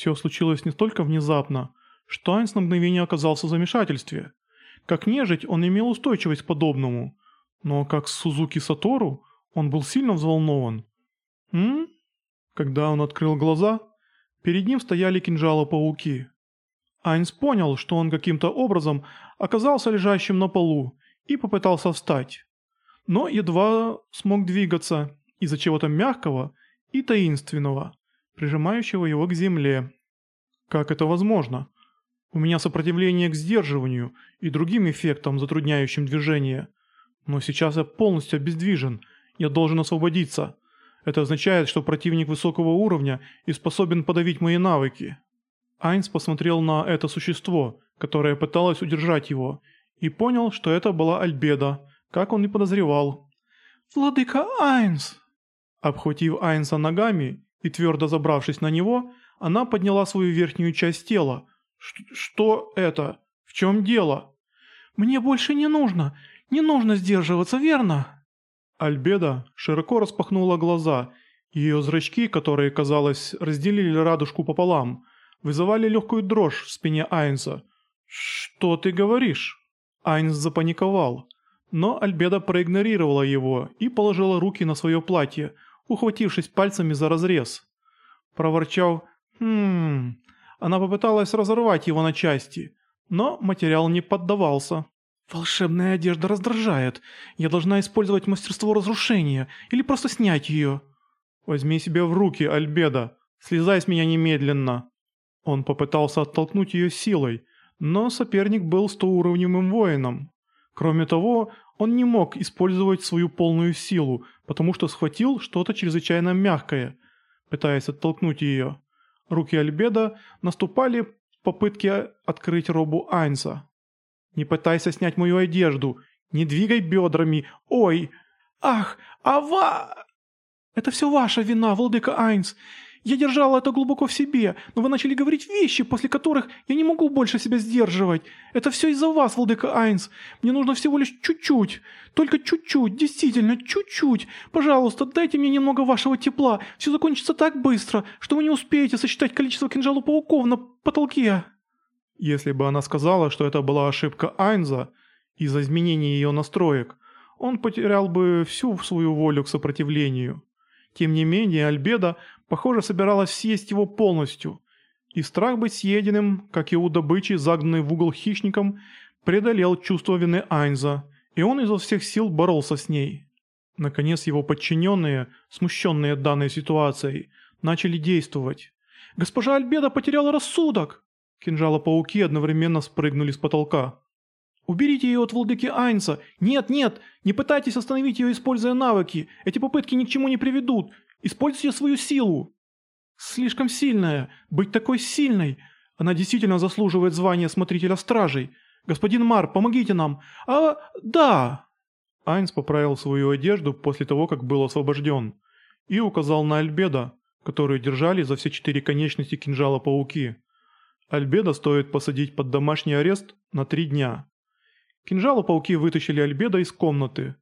Все случилось не столько внезапно, что Айнс на мгновение оказался в замешательстве. Как нежить он имел устойчивость к подобному, но как Сузуки Сатору он был сильно взволнован. «М?», Когда он открыл глаза, перед ним стояли кинжалы-пауки. Айнс понял, что он каким-то образом оказался лежащим на полу и попытался встать. Но едва смог двигаться из-за чего-то мягкого и таинственного, прижимающего его к земле. Как это возможно? У меня сопротивление к сдерживанию и другим эффектам, затрудняющим движение. Но сейчас я полностью обездвижен, я должен освободиться. Это означает, что противник высокого уровня и способен подавить мои навыки. Айнс посмотрел на это существо, которое пыталось удержать его, и понял, что это была Альбеда, как он и подозревал. «Владыка Айнс!» Обхватив Айнса ногами и твердо забравшись на него, она подняла свою верхнюю часть тела. «Что это? В чем дело?» «Мне больше не нужно. Не нужно сдерживаться, верно?» Альбеда широко распахнула глаза. Ее зрачки, которые, казалось, разделили радужку пополам, вызывали легкую дрожь в спине Айнса. «Что ты говоришь?» Айнс запаниковал. Но Альбеда проигнорировала его и положила руки на свое платье, ухватившись пальцами за разрез. Проворчав «Хм...» Она попыталась разорвать его на части, но материал не поддавался. «Волшебная одежда раздражает. Я должна использовать мастерство разрушения или просто снять ее». «Возьми себя в руки, Альбеда. Слезай с меня немедленно». Он попытался оттолкнуть ее силой, но соперник был стоуровневым воином. Кроме того, он не мог использовать свою полную силу, потому что схватил что-то чрезвычайно мягкое, пытаясь оттолкнуть ее. Руки Альбеда наступали в попытке открыть робу Айнса. «Не пытайся снять мою одежду! Не двигай бедрами! Ой! Ах! Ава!» «Это все ваша вина, владыка Айнс! Я держала это глубоко в себе, но вы начали говорить вещи, после которых я не могу больше себя сдерживать. Это все из-за вас, владыка Айнс. Мне нужно всего лишь чуть-чуть. Только чуть-чуть, действительно, чуть-чуть. Пожалуйста, дайте мне немного вашего тепла. Все закончится так быстро, что вы не успеете сосчитать количество кинжалов пауков на потолке». Если бы она сказала, что это была ошибка Айнза из-за изменения ее настроек, он потерял бы всю свою волю к сопротивлению. Тем не менее, Альбеда, похоже, собиралась съесть его полностью. И страх быть съеденным, как и у добычи, загнанный в угол хищником, преодолел чувство вины Айнза, и он изо всех сил боролся с ней. Наконец его подчиненные, смущенные данной ситуацией, начали действовать. «Госпожа Альбеда потеряла рассудок!» Кинжалы-пауки одновременно спрыгнули с потолка. «Уберите ее от владыки Айнса! Нет, нет! Не пытайтесь остановить ее, используя навыки! Эти попытки ни к чему не приведут! Используйте свою силу!» «Слишком сильная! Быть такой сильной! Она действительно заслуживает звания смотрителя стражей! Господин Мар, помогите нам! А, да!» Айнс поправил свою одежду после того, как был освобожден, и указал на Альбеда, которую держали за все четыре конечности кинжала пауки. Альбеда стоит посадить под домашний арест на три дня. Кинжалы пауки вытащили Альбеда из комнаты.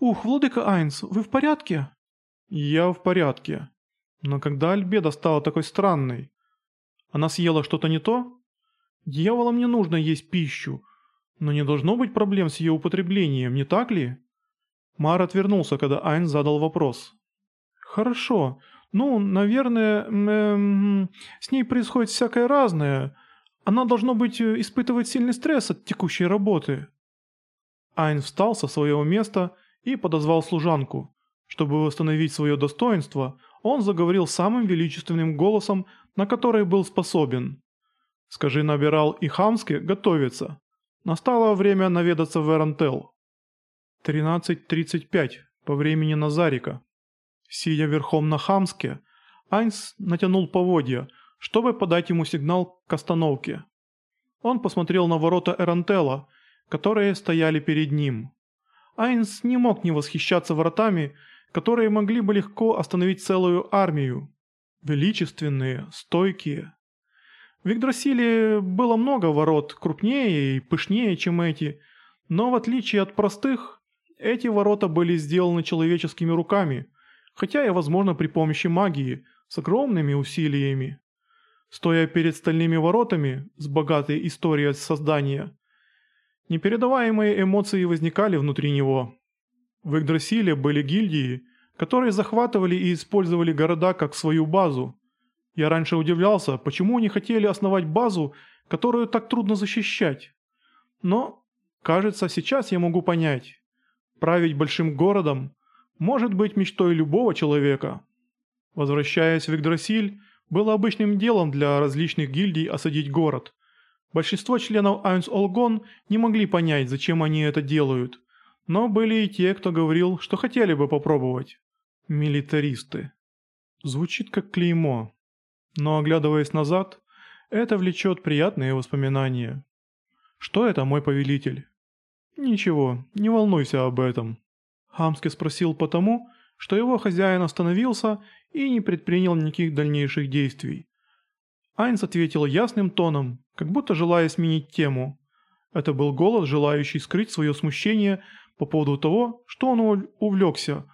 «Ух, владыка Айнс, вы в порядке?» «Я в порядке. Но когда Альбеда стала такой странной? Она съела что-то не то? Дьяволам не нужно есть пищу, но не должно быть проблем с ее употреблением, не так ли?» Мар отвернулся, когда Айнс задал вопрос. «Хорошо. Ну, наверное, эм, с ней происходит всякое разное. Она, должно быть, испытывает сильный стресс от текущей работы». Айн встал со своего места и подозвал служанку. Чтобы восстановить свое достоинство, он заговорил самым величественным голосом, на который был способен. «Скажи Набирал и Хамске готовиться. Настало время наведаться в Эрантел». 13.35 по времени Назарика. Сидя верхом на Хамске, Айнс натянул поводья, чтобы подать ему сигнал к остановке. Он посмотрел на ворота Эрантела, которые стояли перед ним. Айнс не мог не восхищаться вратами, которые могли бы легко остановить целую армию. Величественные, стойкие. В Игдрасиле было много ворот, крупнее и пышнее, чем эти, но в отличие от простых, эти ворота были сделаны человеческими руками, хотя и, возможно, при помощи магии, с огромными усилиями. стоя перед стальными воротами с богатой историей создания. Непередаваемые эмоции возникали внутри него. В Игдрасиле были гильдии, которые захватывали и использовали города как свою базу. Я раньше удивлялся, почему они хотели основать базу, которую так трудно защищать. Но, кажется, сейчас я могу понять. Править большим городом может быть мечтой любого человека. Возвращаясь в Игдрасиль, было обычным делом для различных гильдий осадить город. Большинство членов Айнс Олгон не могли понять, зачем они это делают. Но были и те, кто говорил, что хотели бы попробовать. Милитаристы. Звучит как клеймо. Но оглядываясь назад, это влечет приятные воспоминания. Что это, мой повелитель? Ничего, не волнуйся об этом. Хамски спросил потому, что его хозяин остановился и не предпринял никаких дальнейших действий. Айнс ответил ясным тоном, как будто желая сменить тему. Это был голос, желающий скрыть свое смущение по поводу того, что он увлекся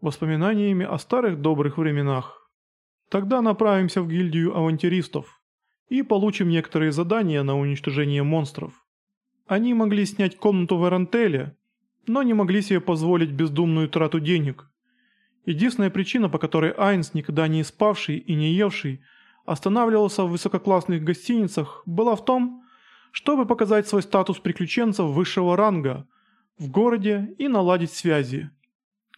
воспоминаниями о старых добрых временах. Тогда направимся в гильдию авантюристов и получим некоторые задания на уничтожение монстров. Они могли снять комнату в Эрантеле, но не могли себе позволить бездумную трату денег. Единственная причина, по которой Айнс, никогда не спавший и не евший, останавливался в высококлассных гостиницах, была в том, чтобы показать свой статус приключенцев высшего ранга в городе и наладить связи.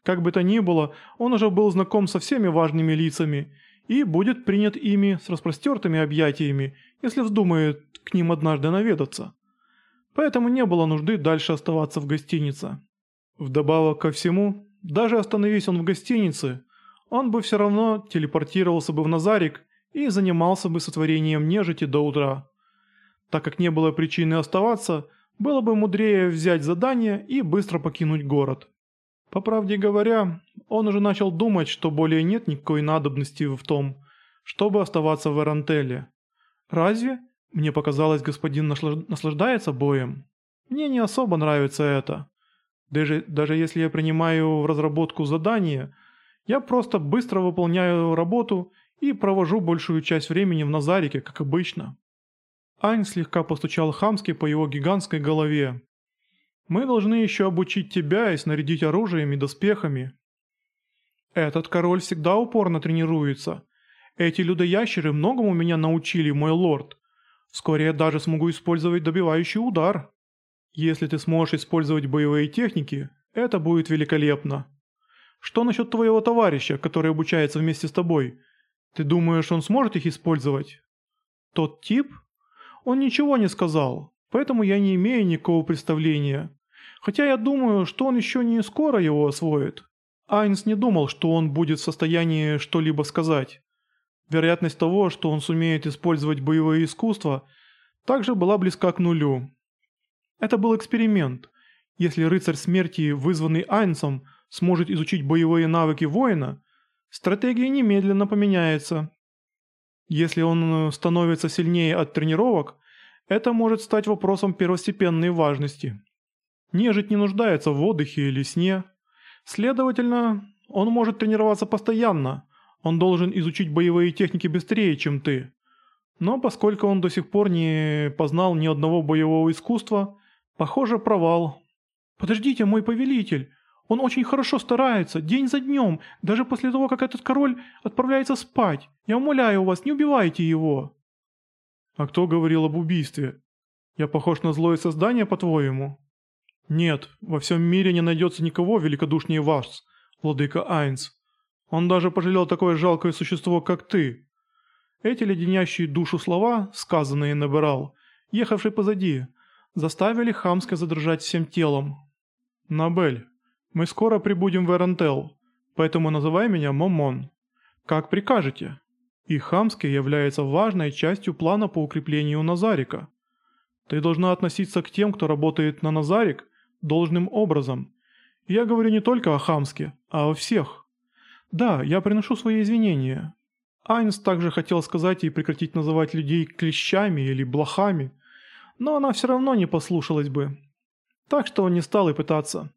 Как бы то ни было, он уже был знаком со всеми важными лицами и будет принят ими с распростертыми объятиями, если вздумает к ним однажды наведаться. Поэтому не было нужды дальше оставаться в гостинице. Вдобавок ко всему, даже остановись он в гостинице, он бы все равно телепортировался бы в Назарик и занимался бы сотворением нежити до утра. Так как не было причины оставаться, было бы мудрее взять задание и быстро покинуть город. По правде говоря, он уже начал думать, что более нет никакой надобности в том, чтобы оставаться в Эрантеле. Разве? Мне показалось, господин наслаждается боем. Мне не особо нравится это. Даже, даже если я принимаю в разработку задание, я просто быстро выполняю работу и провожу большую часть времени в Назарике, как обычно. Ань слегка постучал Хамски по его гигантской голове. «Мы должны еще обучить тебя и снарядить оружием и доспехами». «Этот король всегда упорно тренируется. Эти людоящеры многому меня научили, мой лорд. Вскоре я даже смогу использовать добивающий удар». Если ты сможешь использовать боевые техники, это будет великолепно. Что насчет твоего товарища, который обучается вместе с тобой? Ты думаешь, он сможет их использовать? Тот тип? Он ничего не сказал, поэтому я не имею никакого представления. Хотя я думаю, что он еще не скоро его освоит. Айнс не думал, что он будет в состоянии что-либо сказать. Вероятность того, что он сумеет использовать боевое искусство, также была близка к нулю. Это был эксперимент. Если рыцарь смерти, вызванный Айнсом, сможет изучить боевые навыки воина, стратегия немедленно поменяется. Если он э, становится сильнее от тренировок, это может стать вопросом первостепенной важности. Нежить не нуждается в отдыхе или сне. Следовательно, он может тренироваться постоянно. Он должен изучить боевые техники быстрее, чем ты. Но поскольку он до сих пор не познал ни одного боевого искусства, Похоже, провал. Подождите, мой повелитель. Он очень хорошо старается, день за днем, даже после того, как этот король отправляется спать. Я умоляю вас, не убивайте его. А кто говорил об убийстве? Я похож на злое создание, по-твоему? Нет, во всем мире не найдется никого великодушнее вас, владыка Айнс. Он даже пожалел такое жалкое существо, как ты. Эти леденящие душу слова, сказанные Набирал, ехавший позади, заставили Хамска задрожать всем телом. «Набель, мы скоро прибудем в Эрентел, поэтому называй меня Момон. Как прикажете». И Хамске является важной частью плана по укреплению Назарика. Ты должна относиться к тем, кто работает на Назарик, должным образом. Я говорю не только о Хамске, а о всех. Да, я приношу свои извинения. Айнс также хотел сказать ей прекратить называть людей клещами или блохами, но она все равно не послушалась бы. Так что он не стал и пытаться.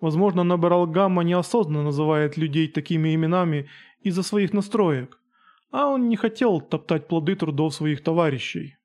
Возможно, Набирал Гамма неосознанно называет людей такими именами из-за своих настроек. а он не хотел топтать плоды трудов своих товарищей.